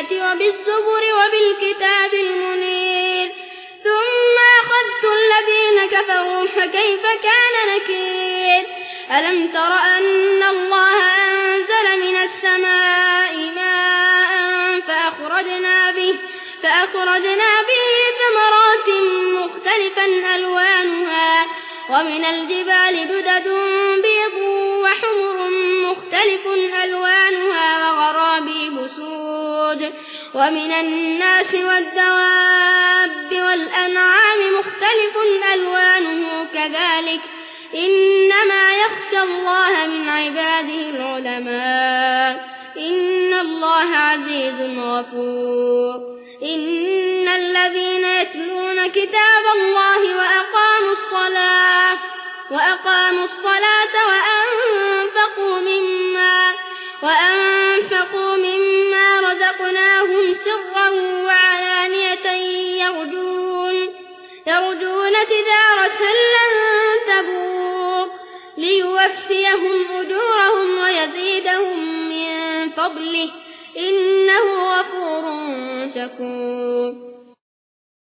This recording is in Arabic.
بالبينات وبالزبر وبالكتاب المنير. ثم أخذت الذين كفروا فكيف كان نكير؟ ألم تر أن الله أنزل من السماء ماء فأخرجنا به, فأخرجنا به ثمرات مختلفا ألوانها ومن الجبال بدد بيض وحمر مختلف ومن الناس والدواب والأنعام مختلف ألوانه كذلك إنما يخشى الله من عباده العلماء إن الله عزيز غفور إن الذين يتلون كتاب الله وأقاموا الصلاة وأقاموا الصلاة وأنفقوا مما وأنفقوا فضله إنه غفور شكور